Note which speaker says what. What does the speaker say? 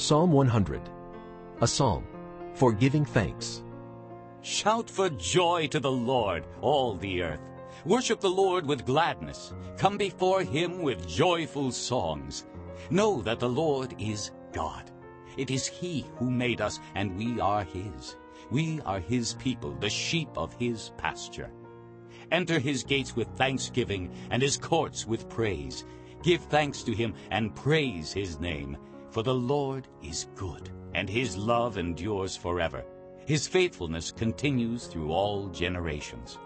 Speaker 1: Psalm 100, a psalm for giving thanks.
Speaker 2: Shout for joy to the Lord, all the earth. Worship the Lord with gladness. Come before him with joyful songs. Know that the Lord is God. It is he who made us, and we are his. We are his people, the sheep of his pasture. Enter his gates with thanksgiving and his courts with praise. Give thanks to him and praise his name. For the Lord is good, and his love endures forever. His faithfulness continues through all generations.